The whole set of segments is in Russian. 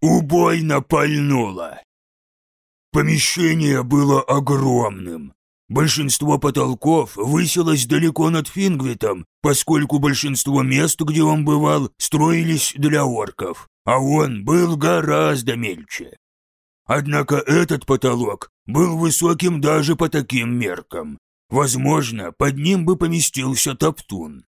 убойно пальнуло. Помещение было огромным. Большинство потолков высилось далеко над Фингвитом, поскольку большинство мест, где он бывал, строились для орков, а он был гораздо мельче. Однако этот потолок был высоким даже по таким меркам. Возможно, под ним бы поместился топтун.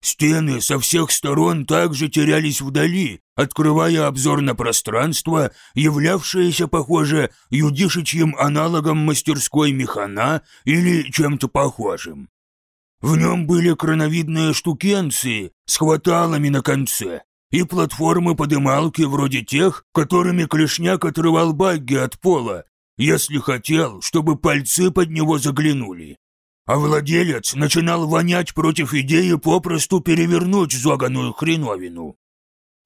Стены со всех сторон также терялись вдали, открывая обзор на пространство, являвшееся, похоже, юдишичьим аналогом мастерской механа или чем-то похожим. В нем были крановидные штукенции с хваталами на конце и платформы-подымалки вроде тех, которыми Клешняк отрывал багги от пола, если хотел, чтобы пальцы под него заглянули а владелец начинал вонять против идеи попросту перевернуть зоганую хреновину.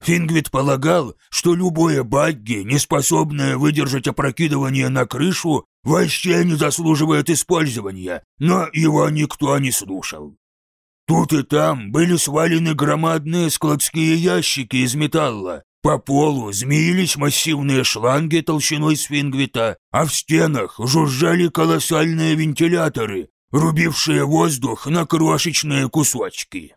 Фингвит полагал, что любое багги, не способное выдержать опрокидывание на крышу, вообще не заслуживает использования, но его никто не слушал. Тут и там были свалены громадные складские ящики из металла, по полу змеились массивные шланги толщиной с фингвита, а в стенах жужжали колоссальные вентиляторы, рубившие воздух на крошечные кусочки.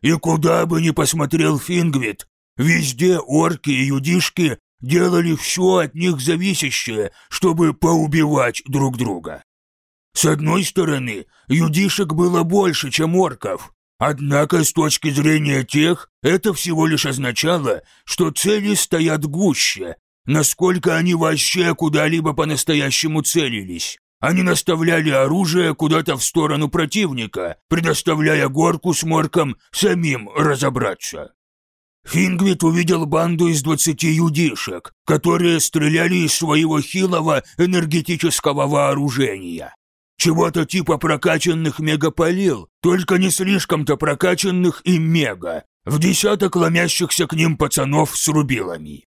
И куда бы ни посмотрел Фингвит, везде орки и юдишки делали все от них зависящее, чтобы поубивать друг друга. С одной стороны, юдишек было больше, чем орков, однако с точки зрения тех, это всего лишь означало, что цели стоят гуще, насколько они вообще куда-либо по-настоящему целились. Они наставляли оружие куда-то в сторону противника, предоставляя горку с морком самим разобраться. Фингвит увидел банду из двадцати юдишек, которые стреляли из своего хилого энергетического вооружения. Чего-то типа прокачанных мегаполил, только не слишком-то прокачанных и мега, в десяток ломящихся к ним пацанов с рубилами.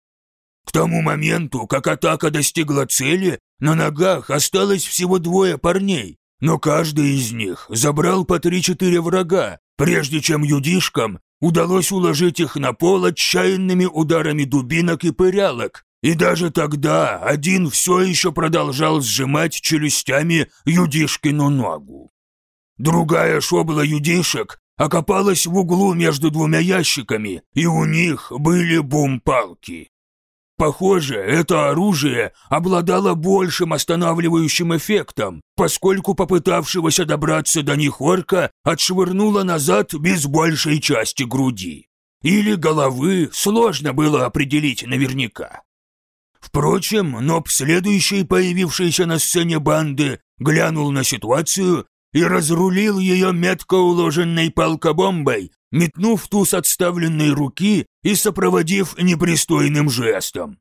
К тому моменту, как атака достигла цели, на ногах осталось всего двое парней, но каждый из них забрал по три-четыре врага, прежде чем юдишкам удалось уложить их на пол отчаянными ударами дубинок и пырялок, и даже тогда один все еще продолжал сжимать челюстями юдишкину ногу. Другая шобла юдишек окопалась в углу между двумя ящиками, и у них были бум-палки. Похоже, это оружие обладало большим останавливающим эффектом, поскольку попытавшегося добраться до них орка отшвырнуло назад без большей части груди. Или головы сложно было определить наверняка. Впрочем, Ноб, следующий появившийся на сцене банды, глянул на ситуацию и разрулил ее метко уложенной палкобомбой, метнув ту с отставленной руки и сопроводив непристойным жестом.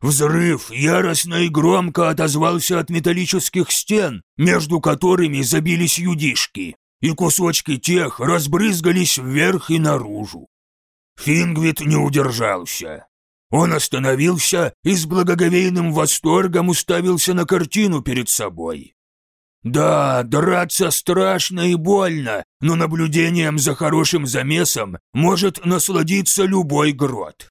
Взрыв яростно и громко отозвался от металлических стен, между которыми забились юдишки, и кусочки тех разбрызгались вверх и наружу. Фингвит не удержался. Он остановился и с благоговейным восторгом уставился на картину перед собой. Да, драться страшно и больно, но наблюдением за хорошим замесом может насладиться любой грот.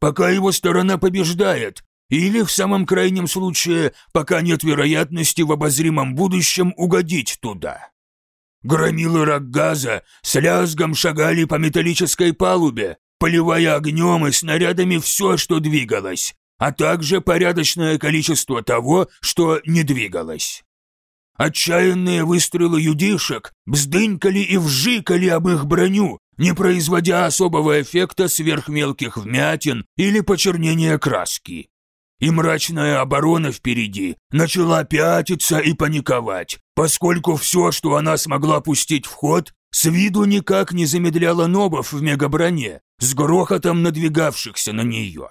Пока его сторона побеждает, или, в самом крайнем случае, пока нет вероятности в обозримом будущем угодить туда. Громилы Роггаза с лязгом шагали по металлической палубе, поливая огнем и снарядами все, что двигалось, а также порядочное количество того, что не двигалось. Отчаянные выстрелы юдишек бздынькали и вжикали об их броню, не производя особого эффекта сверхмелких вмятин или почернения краски. И мрачная оборона впереди начала пятиться и паниковать, поскольку все, что она смогла пустить в ход, с виду никак не замедляло нобов в мегаброне, с грохотом надвигавшихся на нее.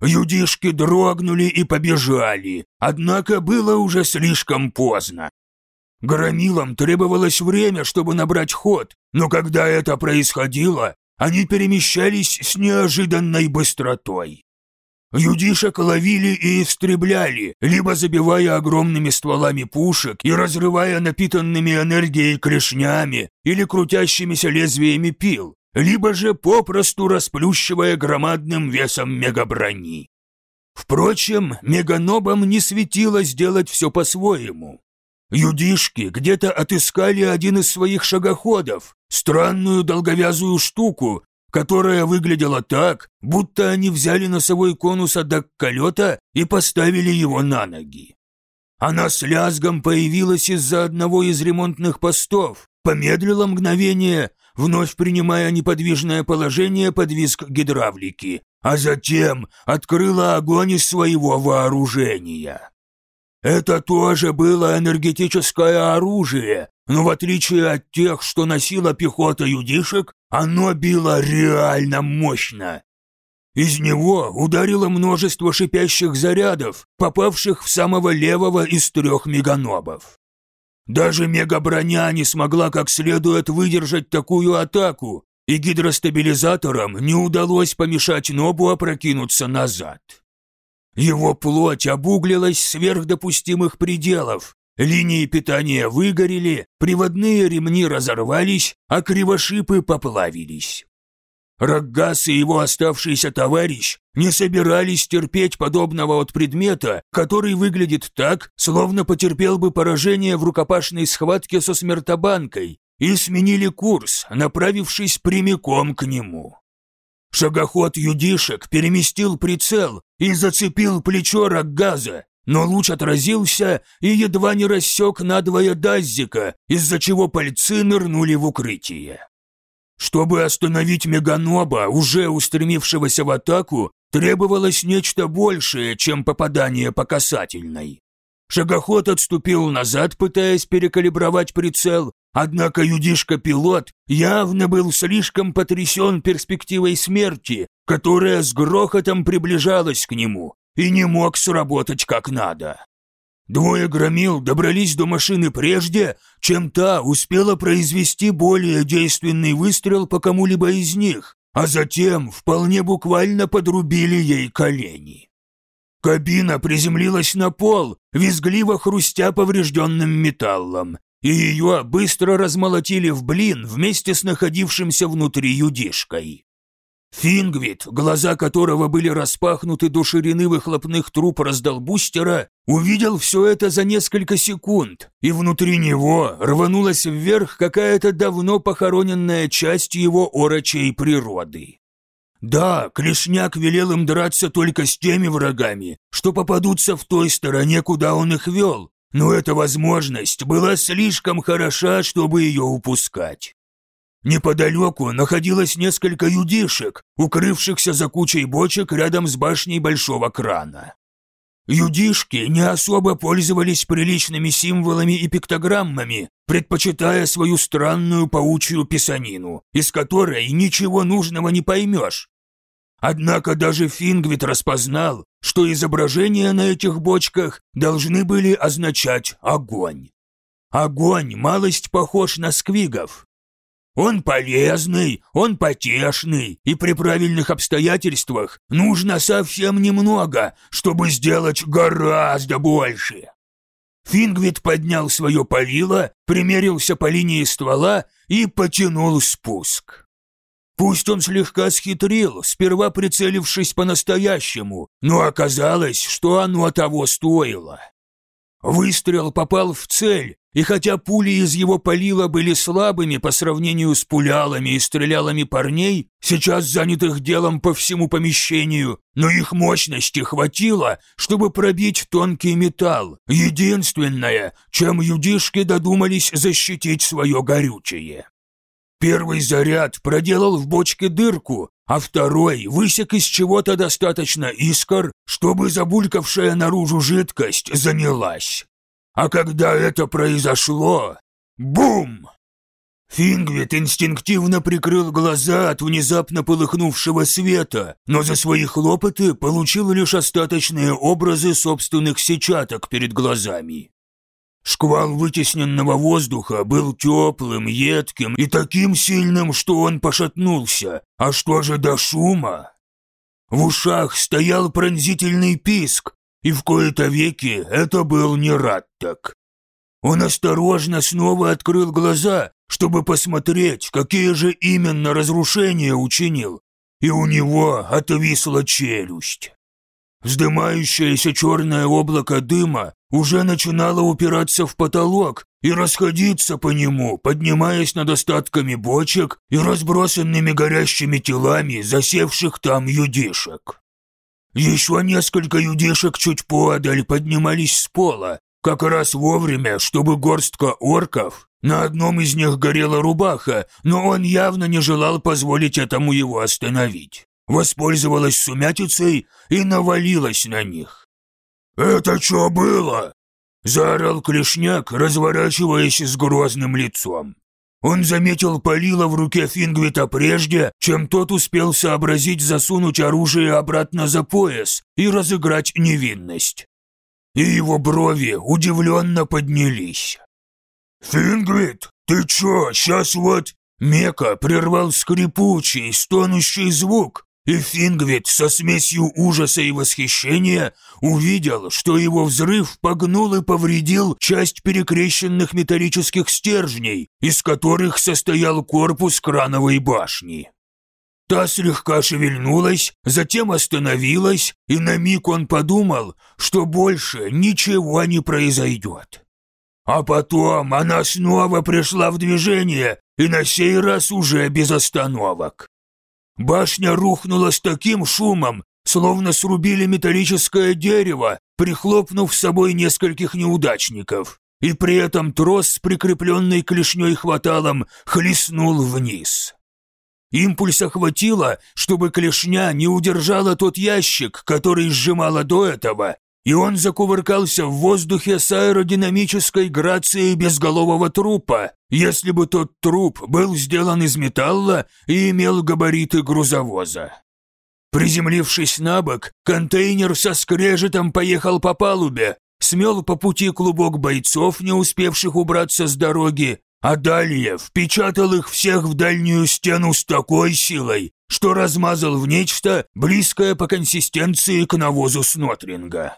Юдишки дрогнули и побежали, однако было уже слишком поздно. Громилам требовалось время, чтобы набрать ход, но когда это происходило, они перемещались с неожиданной быстротой. Юдишек ловили и истребляли, либо забивая огромными стволами пушек и разрывая напитанными энергией клешнями или крутящимися лезвиями пил, либо же попросту расплющивая громадным весом мегаброни. Впрочем, меганобам не светило сделать все по-своему. Юдишки где-то отыскали один из своих шагоходов, странную долговязую штуку, которая выглядела так, будто они взяли носовой конус от дакколета и поставили его на ноги. Она с лязгом появилась из-за одного из ремонтных постов, помедлила мгновение, вновь принимая неподвижное положение под визг гидравлики, а затем открыла огонь из своего вооружения. Это тоже было энергетическое оружие, но в отличие от тех, что носила пехота юдишек, оно било реально мощно. Из него ударило множество шипящих зарядов, попавших в самого левого из трех меганобов. Даже мегаброня не смогла как следует выдержать такую атаку, и гидростабилизаторам не удалось помешать Нобу опрокинуться назад. Его плоть обуглилась сверх допустимых пределов, линии питания выгорели, приводные ремни разорвались, а кривошипы поплавились. Роггас и его оставшийся товарищ не собирались терпеть подобного от предмета, который выглядит так, словно потерпел бы поражение в рукопашной схватке со смертобанкой, и сменили курс, направившись прямиком к нему. Шагоход юдишек переместил прицел и зацепил плечо Роггаза, но луч отразился и едва не рассек надвое Даззика, из-за чего пальцы нырнули в укрытие. Чтобы остановить Меганоба, уже устремившегося в атаку, требовалось нечто большее, чем попадание по касательной. Шагоход отступил назад, пытаясь перекалибровать прицел, однако юдишка-пилот явно был слишком потрясен перспективой смерти, которая с грохотом приближалась к нему, и не мог сработать как надо. Двое громил добрались до машины прежде, чем та успела произвести более действенный выстрел по кому-либо из них, а затем вполне буквально подрубили ей колени. Кабина приземлилась на пол, визгливо хрустя поврежденным металлом, и ее быстро размолотили в блин вместе с находившимся внутри юдишкой. Фингвит, глаза которого были распахнуты до ширины выхлопных труб раздолбустера, увидел все это за несколько секунд, и внутри него рванулась вверх какая-то давно похороненная часть его орочей природы. Да, Клешняк велел им драться только с теми врагами, что попадутся в той стороне, куда он их вел, но эта возможность была слишком хороша, чтобы ее упускать. Неподалеку находилось несколько юдишек, укрывшихся за кучей бочек рядом с башней большого крана. Юдишки не особо пользовались приличными символами и пиктограммами, предпочитая свою странную паучью писанину, из которой ничего нужного не поймешь. Однако даже Фингвит распознал, что изображения на этих бочках должны были означать огонь. Огонь малость похож на сквигов, он полезный, он потешный, и при правильных обстоятельствах нужно совсем немного, чтобы сделать гораздо больше. Фингвит поднял свое полило, примерился по линии ствола и потянул спуск. Пусть он слегка схитрил, сперва прицелившись по-настоящему, но оказалось, что оно того стоило. Выстрел попал в цель, и хотя пули из его полила были слабыми по сравнению с пулялами и стрелялами парней, сейчас занятых делом по всему помещению, но их мощности хватило, чтобы пробить тонкий металл, единственное, чем юдишки додумались защитить свое горючее. Первый заряд проделал в бочке дырку, а второй высек из чего-то достаточно искр, чтобы забулькавшая наружу жидкость занялась. А когда это произошло... Бум! Фингвит инстинктивно прикрыл глаза от внезапно полыхнувшего света, но за свои хлопоты получил лишь остаточные образы собственных сетчаток перед глазами. Шквал вытесненного воздуха был теплым, едким и таким сильным, что он пошатнулся. А что же до шума? В ушах стоял пронзительный писк, и в кои-то веки это был не Раттак. Он осторожно снова открыл глаза, чтобы посмотреть, какие же именно разрушения учинил, и у него отвисла челюсть. Вздымающееся черное облако дыма уже начинало упираться в потолок и расходиться по нему, поднимаясь над остатками бочек и разбросанными горящими телами засевших там юдишек. Еще несколько юдишек чуть подаль поднимались с пола, как раз вовремя, чтобы горстка орков, на одном из них горела рубаха, но он явно не желал позволить этому его остановить воспользовалась сумятицей и навалилась на них. «Это что было?» – заорал Клешняк, разворачиваясь с грозным лицом. Он заметил Полила в руке Фингвита прежде, чем тот успел сообразить засунуть оружие обратно за пояс и разыграть невинность. И его брови удивленно поднялись. «Фингвит, ты чё, сейчас вот...» Мека прервал скрипучий, стонущий звук, и Фингвит со смесью ужаса и восхищения увидел, что его взрыв погнул и повредил часть перекрещенных металлических стержней, из которых состоял корпус крановой башни. Та слегка шевельнулась, затем остановилась, и на миг он подумал, что больше ничего не произойдет. А потом она снова пришла в движение, и на сей раз уже без остановок. Башня рухнула с таким шумом, словно срубили металлическое дерево, прихлопнув с собой нескольких неудачников, и при этом трос с прикрепленной клешней хваталом хлестнул вниз. Импульса хватило, чтобы клешня не удержала тот ящик, который сжимала до этого, и он закувыркался в воздухе с аэродинамической грацией безголового трупа, если бы тот труп был сделан из металла и имел габариты грузовоза. Приземлившись на бок, контейнер со скрежетом поехал по палубе, смел по пути клубок бойцов, не успевших убраться с дороги, а далее впечатал их всех в дальнюю стену с такой силой, что размазал в нечто, близкое по консистенции к навозу Снотринга.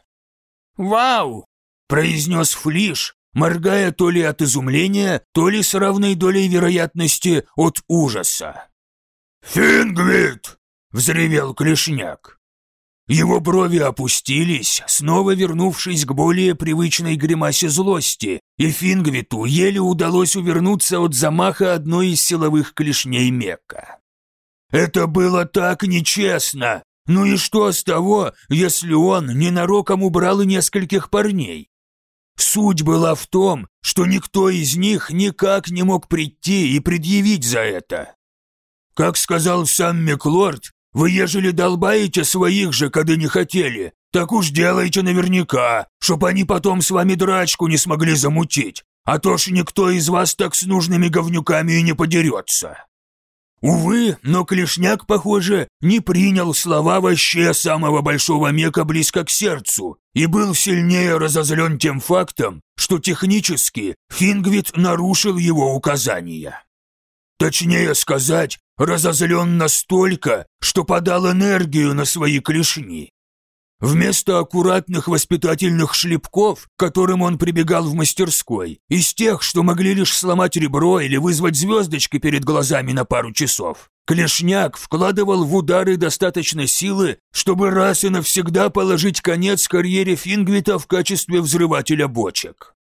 «Вау!» – произнес Флиш, моргая то ли от изумления, то ли с равной долей вероятности от ужаса. «Фингвит!» – взревел Клешняк. Его брови опустились, снова вернувшись к более привычной гримасе злости, и Фингвиту еле удалось увернуться от замаха одной из силовых клешней Мекка. «Это было так нечестно! Ну и что с того, если он ненароком убрал и нескольких парней? Суть была в том, что никто из них никак не мог прийти и предъявить за это. Как сказал сам Меклорд, вы ежели долбаете своих же, когда не хотели, так уж делайте наверняка, чтоб они потом с вами драчку не смогли замутить, а то ж никто из вас так с нужными говнюками и не подерется. Увы, но Клешняк, похоже, не принял слова вообще самого большого мека близко к сердцу и был сильнее разозлен тем фактом, что технически Фингвит нарушил его указания. Точнее сказать, разозлен настолько, что подал энергию на свои клешни. Вместо аккуратных воспитательных шлепков, к которым он прибегал в мастерской, из тех, что могли лишь сломать ребро или вызвать звездочки перед глазами на пару часов, Клешняк вкладывал в удары достаточно силы, чтобы раз и навсегда положить конец карьере Фингвита в качестве взрывателя бочек.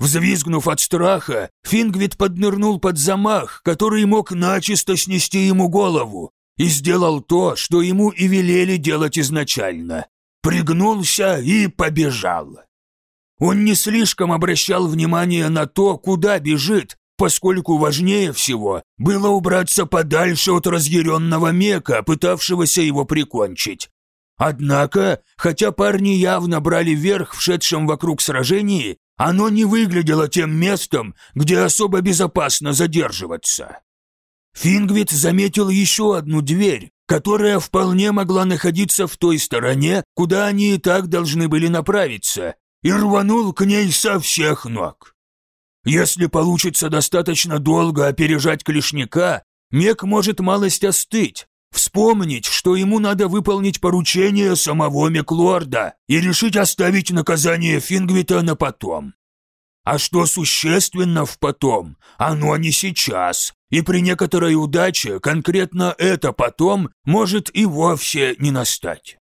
Взвизгнув от страха, Фингвит поднырнул под замах, который мог начисто снести ему голову, и сделал то, что ему и велели делать изначально пригнулся и побежал. Он не слишком обращал внимание на то, куда бежит, поскольку важнее всего было убраться подальше от разъяренного мека, пытавшегося его прикончить. Однако, хотя парни явно брали верх в шедшем вокруг сражении, оно не выглядело тем местом, где особо безопасно задерживаться. Фингвит заметил еще одну дверь, которая вполне могла находиться в той стороне, куда они и так должны были направиться, и рванул к ней со всех ног. Если получится достаточно долго опережать клешника, Мек может малость остыть, вспомнить, что ему надо выполнить поручение самого Меклорда и решить оставить наказание Фингвита на потом. А что существенно в потом, оно не сейчас, и при некоторой удаче конкретно это потом может и вовсе не настать.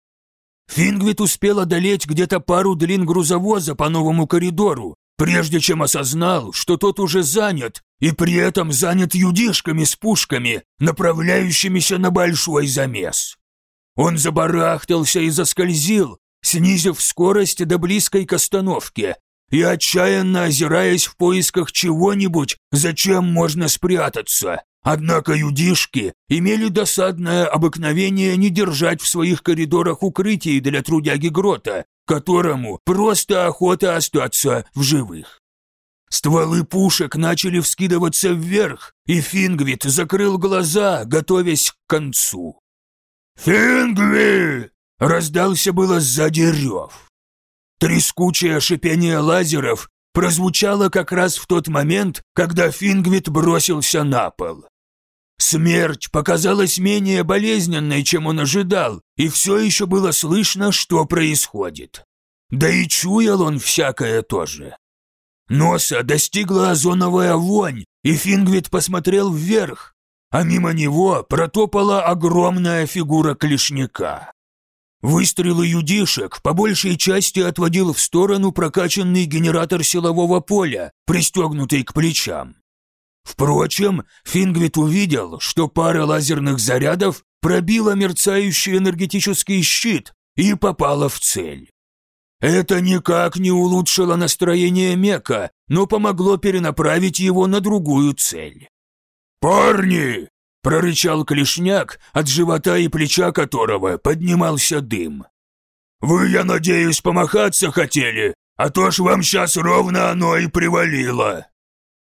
Фингвит успел одолеть где-то пару длин грузовоза по новому коридору, прежде чем осознал, что тот уже занят, и при этом занят юдишками с пушками, направляющимися на большой замес. Он забарахтался и заскользил, снизив скорость до близкой к остановке, и отчаянно озираясь в поисках чего-нибудь, зачем можно спрятаться. Однако юдишки имели досадное обыкновение не держать в своих коридорах укрытий для трудяги Грота, которому просто охота остаться в живых. Стволы пушек начали вскидываться вверх, и Фингвит закрыл глаза, готовясь к концу. «Фингви!» — раздался было сзади рев. Трескучее шипение лазеров прозвучало как раз в тот момент, когда Фингвит бросился на пол. Смерть показалась менее болезненной, чем он ожидал, и все еще было слышно, что происходит. Да и чуял он всякое тоже. Носа достигла озоновая вонь, и Фингвит посмотрел вверх, а мимо него протопала огромная фигура клешняка. Выстрелы юдишек по большей части отводил в сторону прокачанный генератор силового поля, пристегнутый к плечам. Впрочем, Фингвит увидел, что пара лазерных зарядов пробила мерцающий энергетический щит и попала в цель. Это никак не улучшило настроение Мека, но помогло перенаправить его на другую цель. «Парни!» Прорычал Клешняк, от живота и плеча которого поднимался дым. «Вы, я надеюсь, помахаться хотели, а то ж вам сейчас ровно оно и привалило!»